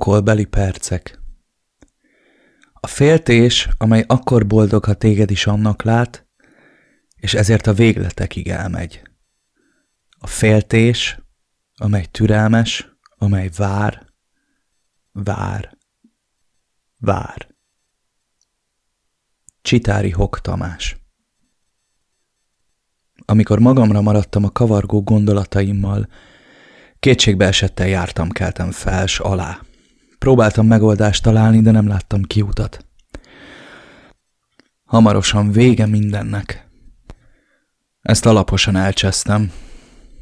Pokolbeli percek A féltés, amely akkor boldog, ha téged is annak lát, és ezért a végletekig elmegy. A féltés, amely türelmes, amely vár, vár, vár. Csitári Hok Tamás Amikor magamra maradtam a kavargó gondolataimmal, kétségbe esettel jártam keltem fel s alá. Próbáltam megoldást találni, de nem láttam kiutat. Hamarosan vége mindennek. Ezt alaposan elcsesztem.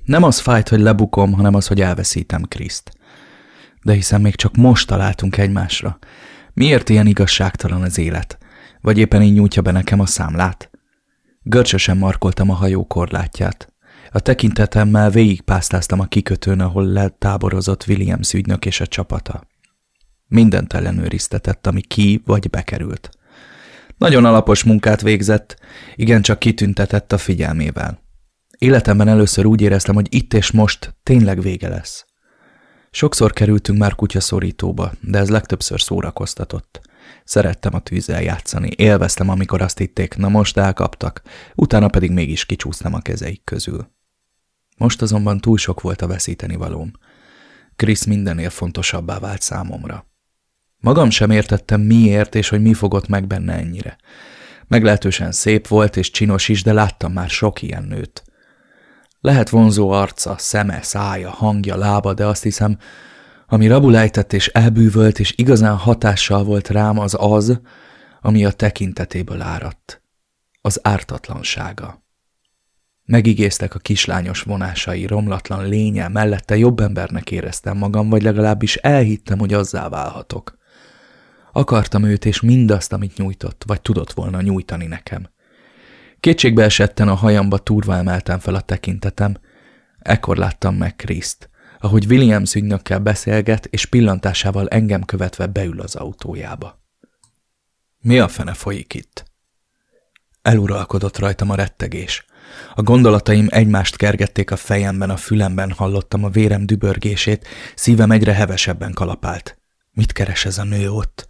Nem az fájt, hogy lebukom, hanem az, hogy elveszítem Kriszt. De hiszen még csak most találtunk egymásra. Miért ilyen igazságtalan az élet? Vagy éppen így nyújtja be nekem a számlát? Görcsösen markoltam a hajó korlátját. A tekintetemmel végigpásztáztam a kikötőn, ahol letáborozott Williams ügynök és a csapata. Mindent ellenőriztetett, ami ki vagy bekerült. Nagyon alapos munkát végzett, igencsak kitüntetett a figyelmével. Életemben először úgy éreztem, hogy itt és most tényleg vége lesz. Sokszor kerültünk már kutyaszorítóba, de ez legtöbbször szórakoztatott. Szerettem a tűzzel játszani, élveztem, amikor azt hitték, na most elkaptak, utána pedig mégis kicsúsztam a kezeik közül. Most azonban túl sok volt a veszíteni valóm. Krisz mindennél fontosabbá vált számomra. Magam sem értettem miért és hogy mi fogott meg benne ennyire. Meglehetősen szép volt és csinos is, de láttam már sok ilyen nőt. Lehet vonzó arca, szeme, szája, hangja, lába, de azt hiszem, ami rabulejtett és elbűvölt és igazán hatással volt rám, az az, ami a tekintetéből áradt. Az ártatlansága. Megigéztek a kislányos vonásai, romlatlan lénye, mellette jobb embernek éreztem magam, vagy legalábbis elhittem, hogy azzá válhatok. Akartam őt és mindazt, amit nyújtott, vagy tudott volna nyújtani nekem. Kétségbe esetten a hajamba turva emeltem fel a tekintetem. Ekkor láttam meg Kriszt, ahogy Williams ügynökkel beszélget, és pillantásával engem követve beül az autójába. Mi a fene folyik itt? Eluralkodott rajtam a rettegés. A gondolataim egymást kergették a fejemben, a fülemben hallottam a vérem dübörgését, szívem egyre hevesebben kalapált. Mit keres ez a nő ott?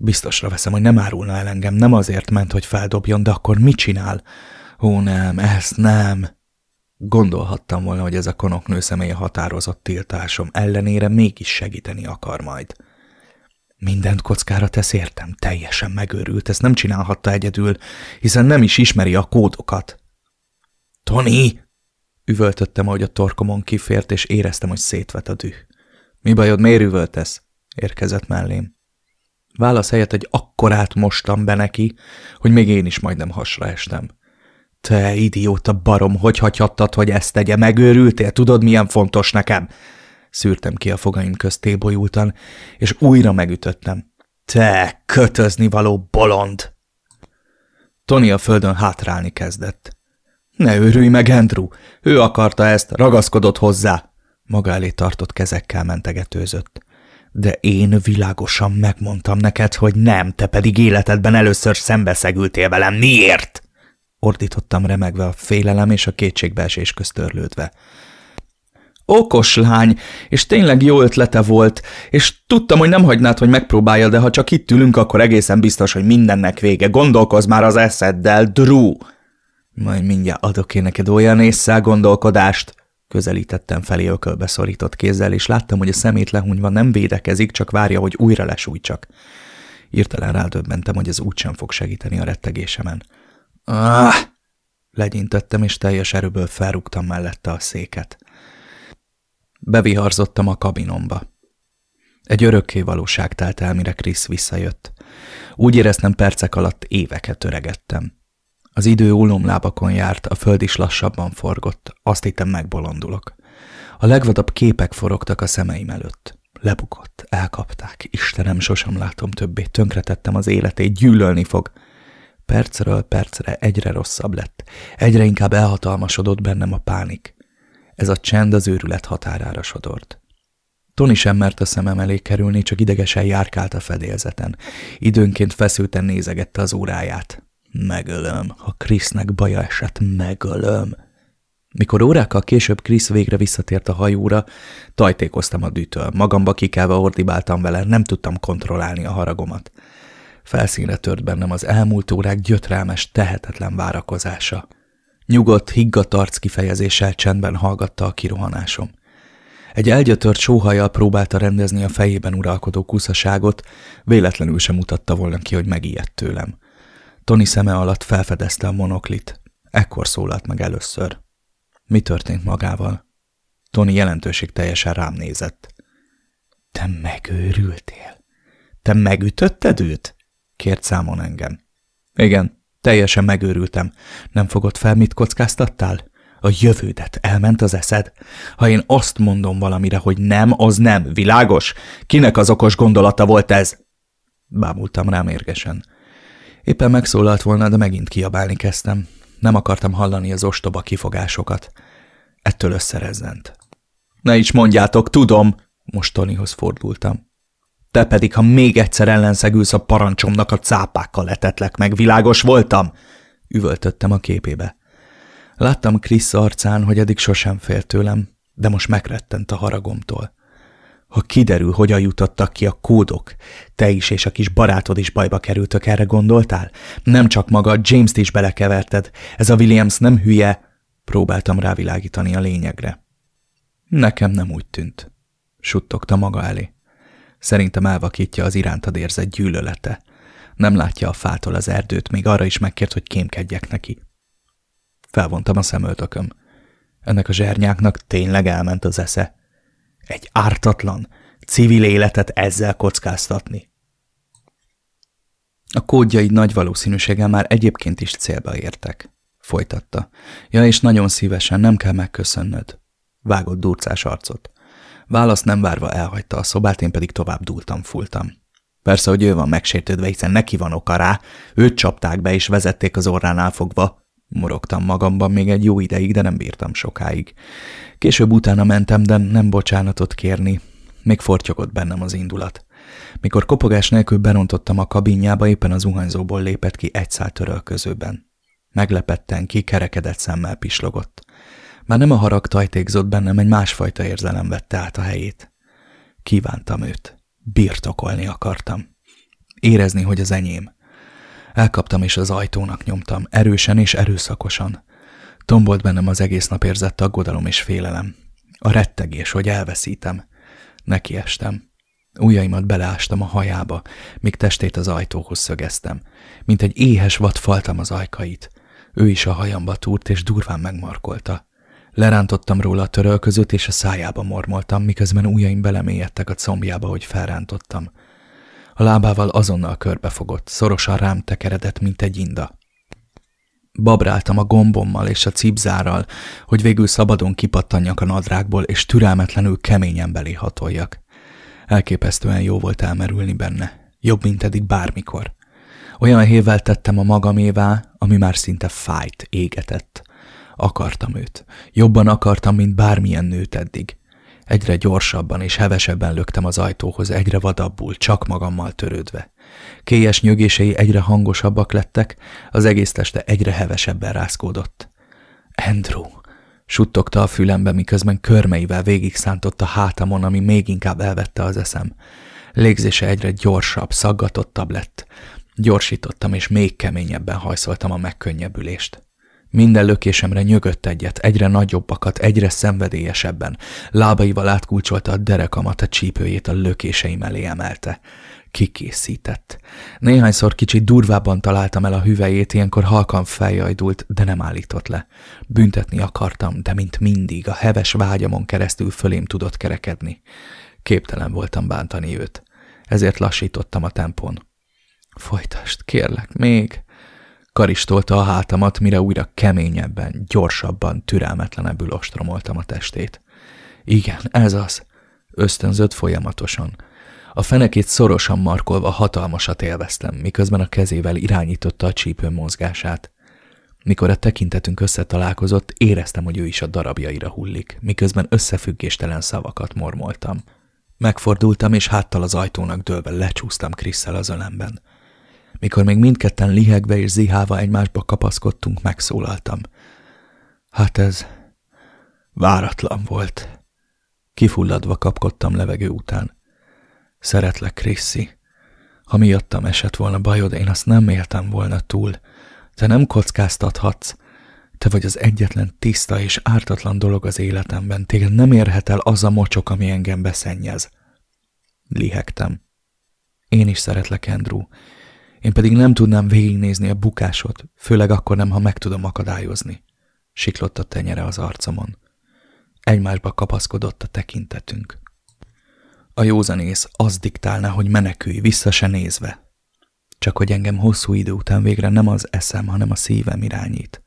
Biztosra veszem, hogy nem árulna el engem, nem azért ment, hogy feldobjon, de akkor mit csinál? Ó, nem, ezt nem. Gondolhattam volna, hogy ez a konoknő személye határozott tiltásom ellenére mégis segíteni akar majd. Mindent kockára tesz értem, teljesen megőrült, ezt nem csinálhatta egyedül, hiszen nem is ismeri a kódokat. Tony! Üvöltöttem, ahogy a torkomon kifért, és éreztem, hogy szétvet a düh. Mi bajod, miért üvöltesz? Érkezett mellém. Válasz helyett egy akkorát mostam be neki, hogy még én is majdnem hasra estem. Te idióta barom, hogy hagyhattad, hogy ezt tegye? Megőrültél? Tudod, milyen fontos nekem? Szűrtem ki a fogaim közt tébolyultan, és újra megütöttem. Te kötözni való bolond! Tony a földön hátrálni kezdett. Ne őrülj meg, Andrew! Ő akarta ezt, ragaszkodott hozzá! Maga elé tartott kezekkel mentegetőzött. De én világosan megmondtam neked, hogy nem, te pedig életedben először szembeszegültél velem. Miért? Ordítottam remegve a félelem és a kétségbeesés köztörlődve. Okos lány, és tényleg jó ötlete volt, és tudtam, hogy nem hagynád, hogy megpróbálja, de ha csak itt ülünk, akkor egészen biztos, hogy mindennek vége. Gondolkozz már az eszeddel, Drew! Majd mindjárt adok én neked olyan észszel gondolkodást, Közelítettem felé ökölbe szorított kézzel, és láttam, hogy a szemét lehunyva nem védekezik, csak várja, hogy újra lesújtsak. Írtelen rádöbbentem, hogy ez úgysem fog segíteni a rettegésemen. Ah! Legyintettem, és teljes erőből felrúgtam mellette a széket. Beviharzottam a kabinomba. Egy örökké valóság telt el, mire Krisz visszajött. Úgy éreztem percek alatt éveket öregettem. Az idő ulomlábakon járt, a föld is lassabban forgott. Azt hittem megbolondulok. A legvadabb képek forogtak a szemeim előtt. Lebukott, elkapták. Istenem, sosem látom többé. Tönkretettem az életét, gyűlölni fog. Percről percre egyre rosszabb lett. Egyre inkább elhatalmasodott bennem a pánik. Ez a csend az őrület határára sodort. Tony sem mert a szemem elé kerülni, csak idegesen járkált a fedélzeten. Időnként feszülten nézegette az óráját. Megölöm. Ha Krisznek baja esett, megölöm. Mikor órákkal később Krisz végre visszatért a hajóra, tajtékoztam a dűtől. Magamba kikelve ordibáltam vele, nem tudtam kontrollálni a haragomat. Felszínre tört bennem az elmúlt órák gyötrelmes, tehetetlen várakozása. Nyugodt, higgadt arc kifejezéssel csendben hallgatta a kirohanásom. Egy elgyötört sóhajjal próbálta rendezni a fejében uralkodó kuszaságot, véletlenül sem mutatta volna ki, hogy megijedt tőlem. Tony szeme alatt felfedezte a monoklit. Ekkor szólalt meg először. Mi történt magával? Tony jelentőség teljesen rám nézett. Te megőrültél? Te megütötted őt? Kért számon engem. Igen, teljesen megőrültem. Nem fogod fel, mit kockáztattál? A jövődet elment az eszed? Ha én azt mondom valamire, hogy nem, az nem. Világos? Kinek az okos gondolata volt ez? Bámultam rám érgesen. Éppen megszólalt volna, de megint kiabálni kezdtem. Nem akartam hallani az ostoba kifogásokat. Ettől összerezzent. Ne is mondjátok, tudom! Most Tonyhoz fordultam. Te pedig, ha még egyszer ellenszegülsz a parancsomnak, a cápákkal letetlek meg. Világos voltam? Üvöltöttem a képébe. Láttam Krisz arcán, hogy eddig sosem félt tőlem, de most megrettent a haragomtól. Ha kiderül, hogyan jutottak ki a kódok, te is és a kis barátod is bajba kerültök, erre gondoltál? Nem csak maga, James-t is belekeverted. Ez a Williams nem hülye. Próbáltam rávilágítani a lényegre. Nekem nem úgy tűnt. Suttogta maga elé. Szerintem elvakítja az irántad érzett gyűlölete. Nem látja a fától az erdőt, még arra is megkért, hogy kémkedjek neki. Felvontam a szemöltököm. Ennek a zsernyáknak tényleg elment az esze. Egy ártatlan, civil életet ezzel kockáztatni. A kódjaid nagy valószínűséggel már egyébként is célba értek, folytatta. Ja, és nagyon szívesen, nem kell megköszönnöd. Vágott durcás arcot. Választ nem várva elhagyta a szobát, én pedig tovább dúltam, fultam. Persze, hogy ő van megsértődve, hiszen neki van oka rá, őt csapták be és vezették az orránál fogva. Morogtam magamban még egy jó ideig, de nem bírtam sokáig. Később utána mentem, de nem bocsánatot kérni. Még fortyogott bennem az indulat. Mikor kopogás nélkül berontottam a kabinjába, éppen az zuhanyzóból lépett ki egy szál törölközőben. Meglepetten ki, kerekedett szemmel pislogott. Már nem a harag tajtékzott bennem, egy másfajta érzelem vette át a helyét. Kívántam őt. Birtokolni akartam. Érezni, hogy az enyém. Elkaptam és az ajtónak nyomtam, erősen és erőszakosan. Tombolt bennem az egész nap érzett aggodalom és félelem. A rettegés, hogy elveszítem. Nekiestem. Ujjaimat beleástam a hajába, míg testét az ajtóhoz szögeztem. Mint egy éhes vad faltam az ajkait. Ő is a hajamba túrt, és durván megmarkolta. Lerántottam róla a törölközőt, és a szájába mormoltam, miközben ujjaim belemélyedtek a combjába, hogy felrántottam. A lábával azonnal körbefogott, szorosan rám tekeredett, mint egy inda. Babráltam a gombommal és a cipzárral, hogy végül szabadon kipattanjak a nadrágból, és türelmetlenül keményen belé hatoljak. Elképesztően jó volt elmerülni benne. Jobb, mint eddig bármikor. Olyan hével tettem a magamévá, ami már szinte fájt, égetett. Akartam őt. Jobban akartam, mint bármilyen nőt eddig. Egyre gyorsabban és hevesebben löktem az ajtóhoz, egyre vadabbul, csak magammal törődve. Kélyes nyögései egyre hangosabbak lettek, az egész teste egyre hevesebben rázkódott. Andrew! Suttogta a fülembe, miközben körmeivel végig szántott a hátamon, ami még inkább elvette az eszem. Légzése egyre gyorsabb, szaggatottabb lett. Gyorsítottam, és még keményebben hajszoltam a megkönnyebbülést. Minden lökésemre nyögött egyet, egyre nagyobbakat, egyre szenvedélyesebben. Lábaival átkulcsolta a derekamat, a csípőjét a lökéseim elé emelte. Kikészített. Néhányszor kicsit durvábban találtam el a hüvelyét, ilyenkor halkan feljajdult, de nem állított le. Büntetni akartam, de mint mindig a heves vágyamon keresztül fölém tudott kerekedni. Képtelen voltam bántani őt. Ezért lassítottam a tempón. Folytast, kérlek, még... Karistolta a hátamat, mire újra keményebben, gyorsabban, türelmetlenebbül ostromoltam a testét. Igen, ez az. Ösztönzött folyamatosan. A fenekét szorosan markolva hatalmasat élveztem, miközben a kezével irányította a csípő mozgását. Mikor a tekintetünk összetalálkozott, éreztem, hogy ő is a darabjaira hullik, miközben összefüggéstelen szavakat mormoltam. Megfordultam, és háttal az ajtónak dőlve lecsúsztam Krisszel az ölemben. Mikor még mindketten lihegve és zihálva egymásba kapaszkodtunk, megszólaltam. Hát ez Váratlan volt. Kifulladva kapkodtam levegő után. Szeretlek, Kriszi. Ha miattam esett volna bajod, én azt nem éltem volna túl. Te nem kockáztathatsz. Te vagy az egyetlen tiszta és ártatlan dolog az életemben. Téged nem érhet el az a mocsok, ami engem beszennyez. Lihegtem. Én is szeretlek, Andrew. Én pedig nem tudnám végignézni a bukásot, főleg akkor nem, ha meg tudom akadályozni. Siklott a tenyere az arcomon. Egymásba kapaszkodott a tekintetünk. A józanész az diktálna, hogy menekülj, vissza se nézve. Csak hogy engem hosszú idő után végre nem az eszem, hanem a szívem irányít.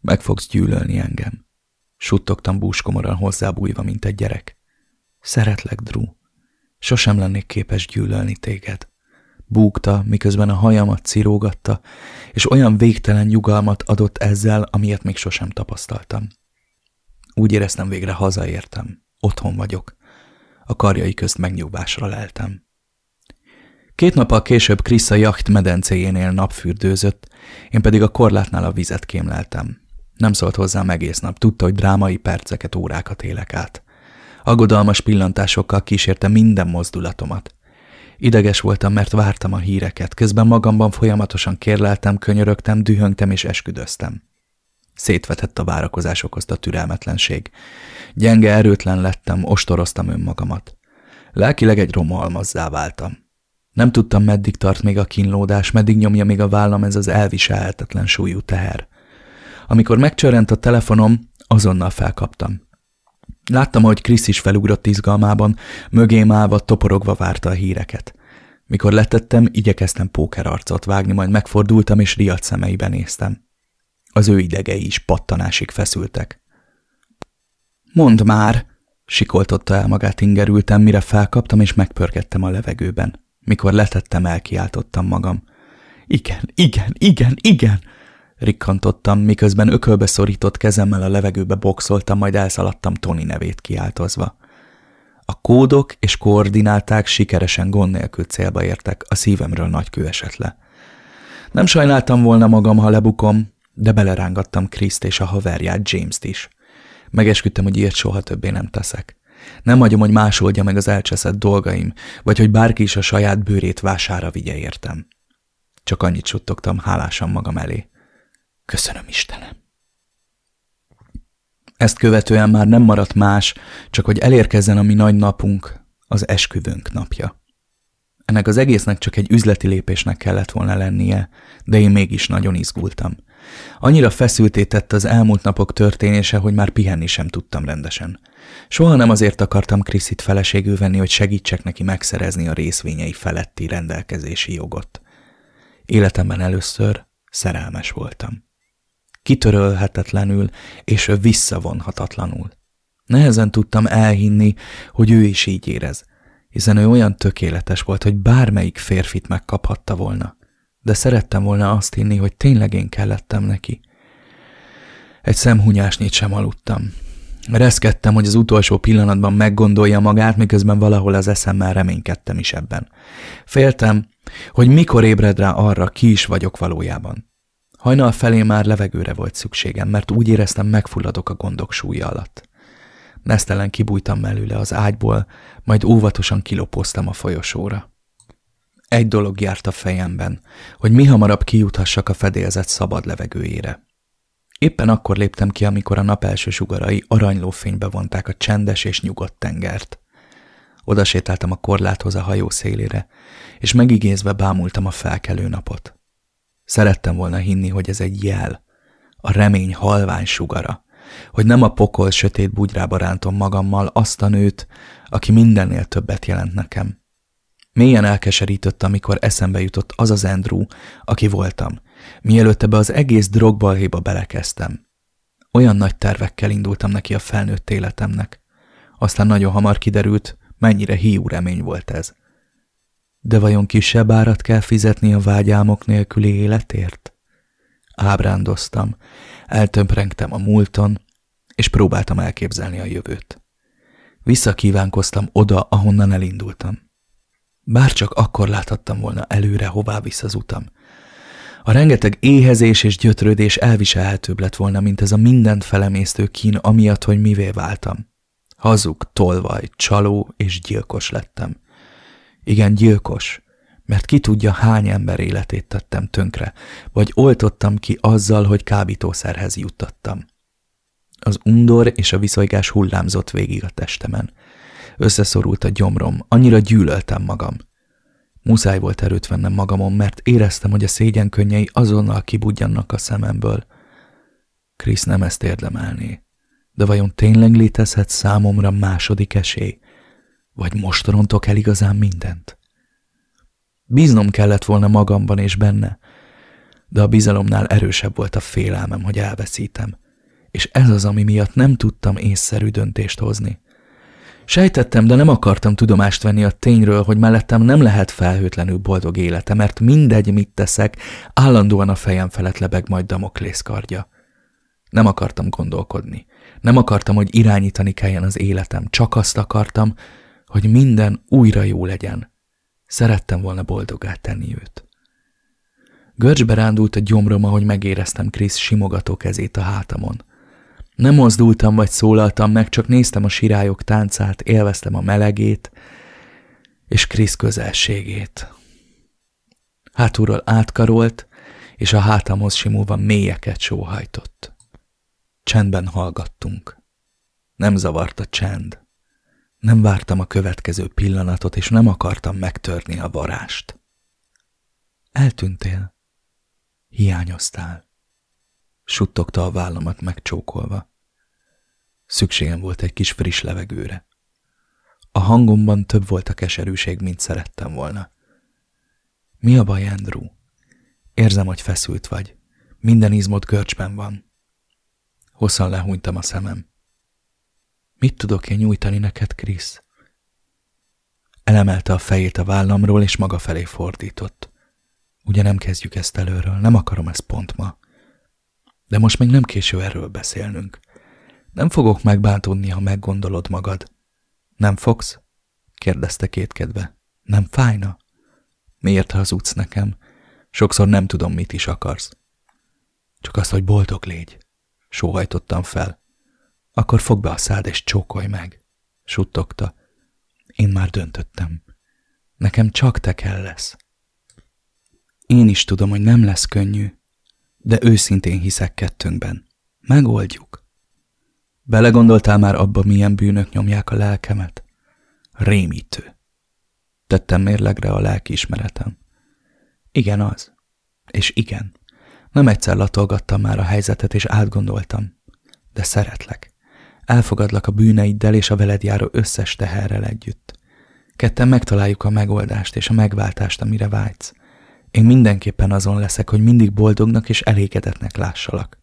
Meg fogsz gyűlölni engem. Suttogtam búskomoran hozzábújva, mint egy gyerek. Szeretlek, Drew. Sosem lennék képes gyűlölni téged. Búgta, miközben a hajamat cirógatta, és olyan végtelen nyugalmat adott ezzel, amilyet még sosem tapasztaltam. Úgy éreztem végre hazaértem. Otthon vagyok. A karjai közt megnyugvásra leltem. Két nappal később Krisz a jacht medencéjénél napfürdőzött, én pedig a korlátnál a vizet kémleltem. Nem szólt hozzám egész nap, tudta, hogy drámai perceket, órákat élek át. Aggodalmas pillantásokkal kísérte minden mozdulatomat. Ideges voltam, mert vártam a híreket, közben magamban folyamatosan kérleltem, könyörögtem, dühöngtem és esküdöztem. Szétvetett a várakozás okozta türelmetlenség. Gyenge, erőtlen lettem, ostoroztam önmagamat. Lelkileg egy romalmazzá váltam. Nem tudtam, meddig tart még a kínlódás, meddig nyomja még a vállam ez az elviselhetetlen súlyú teher. Amikor megcsörrent a telefonom, azonnal felkaptam. Láttam, hogy Krisz is felugrott izgalmában, mögém állva, toporogva várta a híreket. Mikor letettem, igyekeztem pókerarcot vágni, majd megfordultam és riadt szemeibe néztem. Az ő idegei is pattanásig feszültek. Mondd már! Sikoltotta el magát ingerültem, mire felkaptam és megpörgettem a levegőben. Mikor letettem, elkiáltottam magam. Igen, igen, igen, igen! Rikkantottam, miközben ökölbe szorított kezemmel a levegőbe boxoltam, majd elszaladtam Tony nevét kiáltozva. A kódok és koordináták sikeresen gond nélkül célba értek, a szívemről nagy kő esett le. Nem sajnáltam volna magam, ha lebukom, de belerángattam Kriszt és a haverját, James-t is. Megesküdtem, hogy ilyet soha többé nem teszek. Nem hagyom, hogy más oldja meg az elcseszett dolgaim, vagy hogy bárki is a saját bőrét vására vigye értem. Csak annyit suttogtam hálásan magam elé. Köszönöm, Istenem! Ezt követően már nem maradt más, csak hogy elérkezzen a mi nagy napunk, az esküvőnk napja. Ennek az egésznek csak egy üzleti lépésnek kellett volna lennie, de én mégis nagyon izgultam. Annyira feszülté tett az elmúlt napok történése, hogy már pihenni sem tudtam rendesen. Soha nem azért akartam Kriszit feleségül venni, hogy segítsek neki megszerezni a részvényei feletti rendelkezési jogot. Életemben először szerelmes voltam kitörölhetetlenül és visszavonhatatlanul. Nehezen tudtam elhinni, hogy ő is így érez, hiszen ő olyan tökéletes volt, hogy bármelyik férfit megkaphatta volna. De szerettem volna azt hinni, hogy tényleg én kellettem neki. Egy szemhunyásnyit sem aludtam. Reszkedtem, hogy az utolsó pillanatban meggondolja magát, miközben valahol az eszemmel reménykedtem is ebben. Féltem, hogy mikor ébred rá arra, ki is vagyok valójában. Hajnal felé már levegőre volt szükségem, mert úgy éreztem, megfulladok a gondok súlya alatt. Nesztelen kibújtam mellőle az ágyból, majd óvatosan kilopoztam a folyosóra. Egy dolog járt a fejemben, hogy mi hamarabb kijuthassak a fedélzet szabad levegőjére. Éppen akkor léptem ki, amikor a nap első sugarai aranyló fénybe vonták a csendes és nyugodt tengert. Oda sétáltam a korláthoz a hajó szélére, és megigézve bámultam a felkelő napot. Szerettem volna hinni, hogy ez egy jel, a remény halvány sugara, hogy nem a pokol sötét bugyrába rántom magammal azt a nőt, aki mindennél többet jelent nekem. Mélyen elkeserített, amikor eszembe jutott az az Andrew, aki voltam, mielőtt ebbe az egész drogbalhéba belekezdtem. Olyan nagy tervekkel indultam neki a felnőtt életemnek. Aztán nagyon hamar kiderült, mennyire hiú remény volt ez. De vajon kisebb árat kell fizetni a vágyálmok nélküli életért? Ábrándoztam, eltömprengtem a múlton, és próbáltam elképzelni a jövőt. Visszakívánkoztam oda, ahonnan elindultam. Bár csak akkor láthattam volna előre, hová visz az utam. A rengeteg éhezés és gyötrődés elviselhetőbb lett volna, mint ez a mindent felemésztő kín, amiatt, hogy mivé váltam. Hazug, tolvaj, csaló és gyilkos lettem. Igen, gyilkos, mert ki tudja, hány ember életét tettem tönkre, vagy oltottam ki azzal, hogy kábítószerhez juttattam. Az undor és a viszolygás hullámzott végig a testemen. Összeszorult a gyomrom, annyira gyűlöltem magam. Muszáj volt erőt vennem magamon, mert éreztem, hogy a szégyen könnyei azonnal kibudjannak a szememből. Krisz nem ezt érdemelné. De vajon tényleg létezhet számomra második esély? Vagy most rontok el igazán mindent? Bíznom kellett volna magamban és benne, de a bizalomnál erősebb volt a félelmem, hogy elveszítem. És ez az, ami miatt nem tudtam észszerű döntést hozni. Sejtettem, de nem akartam tudomást venni a tényről, hogy mellettem nem lehet felhőtlenül boldog élete, mert mindegy, mit teszek, állandóan a fejem felett lebeg majd Damoklész kardja. Nem akartam gondolkodni. Nem akartam, hogy irányítani kelljen az életem. Csak azt akartam, hogy minden újra jó legyen. Szerettem volna boldogá tenni őt. Görcsbe rándult a gyomrom, ahogy megéreztem Krisz simogató kezét a hátamon. Nem mozdultam vagy szólaltam meg, csak néztem a sirályok táncát, élveztem a melegét és Krisz közelségét. Hátulról átkarolt, és a hátamhoz simulva mélyeket sóhajtott. Csendben hallgattunk. Nem zavart a csend. Nem vártam a következő pillanatot, és nem akartam megtörni a varást. Eltűntél. Hiányoztál. Suttogta a vállamat megcsókolva. Szükségem volt egy kis friss levegőre. A hangomban több volt a keserűség, mint szerettem volna. Mi a baj, Andrew? Érzem, hogy feszült vagy. Minden izmod görcsben van. Hosszan lehúnytam a szemem. Mit tudok én nyújtani neked, Krisz? Elemelte a fejét a vállamról, és maga felé fordított. Ugye nem kezdjük ezt előről, nem akarom ezt pont ma. De most még nem késő erről beszélnünk. Nem fogok megbántódni, ha meggondolod magad. Nem fogsz? kérdezte kétkedve. Nem fájna? Miért hazudsz nekem? Sokszor nem tudom, mit is akarsz. Csak azt, hogy boldog légy. Sóhajtottam fel. Akkor fogd be a szád és csókolj meg. Suttogta. Én már döntöttem. Nekem csak te kell lesz. Én is tudom, hogy nem lesz könnyű, de őszintén hiszek kettőnkben. Megoldjuk. Belegondoltál már abba, milyen bűnök nyomják a lelkemet? Rémítő. Tettem mérlegre a lelkiismeretem. Igen az. És igen. Nem egyszer latolgattam már a helyzetet, és átgondoltam. De szeretlek. Elfogadlak a bűneiddel és a veled járó összes teherrel együtt. Ketten megtaláljuk a megoldást és a megváltást, amire vágysz. Én mindenképpen azon leszek, hogy mindig boldognak és elégedetnek lássalak.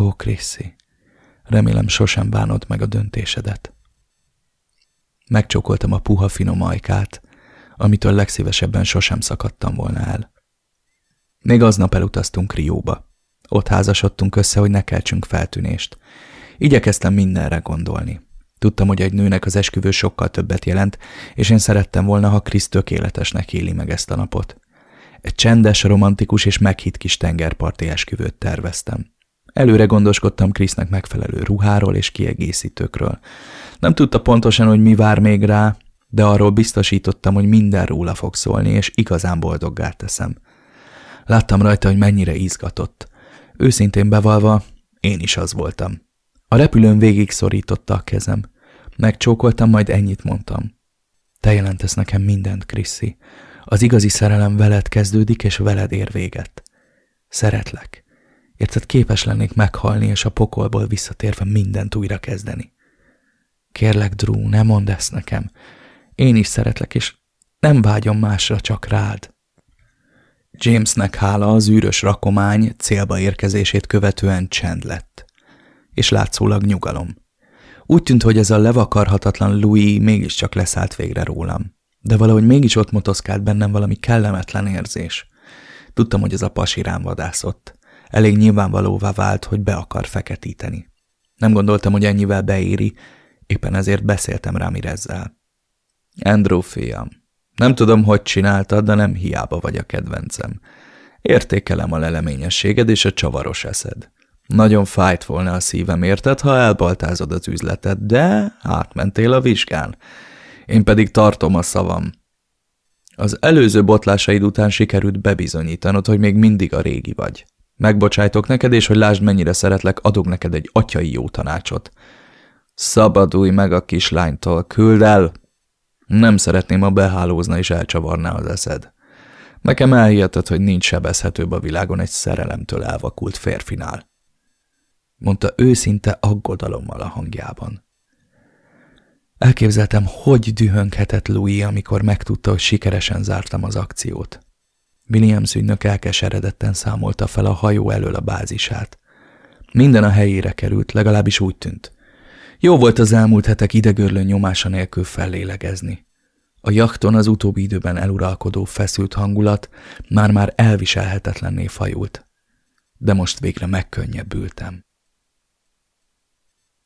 Ó, Kriszi, Remélem sosem bánod meg a döntésedet. Megcsókoltam a puha finom ajkát, amitől legszívesebben sosem szakadtam volna el. Még aznap elutaztunk Rióba. Ott házasodtunk össze, hogy ne keltsünk feltűnést. Igyekeztem mindenre gondolni. Tudtam, hogy egy nőnek az esküvő sokkal többet jelent, és én szerettem volna, ha Krisz tökéletesnek éli meg ezt a napot. Egy csendes, romantikus és meghitt kis tengerparti esküvőt terveztem. Előre gondoskodtam Krisznek megfelelő ruháról és kiegészítőkről. Nem tudta pontosan, hogy mi vár még rá, de arról biztosítottam, hogy minden róla fog szólni, és igazán boldoggá teszem. Láttam rajta, hogy mennyire izgatott. Őszintén bevalva, én is az voltam. A repülőn végig szorította a kezem. Megcsókoltam, majd ennyit mondtam. Te jelentesz nekem mindent, Kriszi. Az igazi szerelem veled kezdődik, és veled ér véget. Szeretlek. Érted, képes lennék meghalni, és a pokolból visszatérve mindent újra kezdeni. Kérlek, Drew, ne mondd ezt nekem. Én is szeretlek, és nem vágyom másra, csak rád. Jamesnek hála az űrös rakomány célba érkezését követően csend lett. És látszólag nyugalom. Úgy tűnt, hogy ez a levakarhatatlan Louis mégiscsak leszállt végre rólam. De valahogy mégis ott motoszkált bennem valami kellemetlen érzés. Tudtam, hogy ez a pasi rám vadászott. Elég nyilvánvalóvá vált, hogy be akar feketíteni. Nem gondoltam, hogy ennyivel beéri, éppen ezért beszéltem rá Mirezzel. Andrew fiam, nem tudom, hogy csináltad, de nem hiába vagy a kedvencem. Értékelem a leleményességed és a csavaros eszed. Nagyon fájt volna a szívem érted, ha elbaltázod az üzletet, de átmentél a vizsgán. Én pedig tartom a szavam. Az előző botlásaid után sikerült bebizonyítanod, hogy még mindig a régi vagy. Megbocsájtok neked, és hogy lásd, mennyire szeretlek, adok neked egy atyai jó tanácsot. Szabadulj meg a kislánytól, küld el! Nem szeretném, a behálózna és elcsavarná az eszed. Nekem elhiheted, hogy nincs sebezhetőbb a világon egy szerelemtől elvakult férfinál. Mondta őszinte aggodalommal a hangjában. Elképzeltem, hogy dühönghetett Louis, amikor megtudta, hogy sikeresen zártam az akciót. Williams ügynök elkeseredetten számolta fel a hajó elől a bázisát. Minden a helyére került, legalábbis úgy tűnt. Jó volt az elmúlt hetek idegörlő nyomása nélkül fellélegezni. A jachton az utóbbi időben eluralkodó feszült hangulat már-már elviselhetetlenné fajult. De most végre megkönnyebbültem.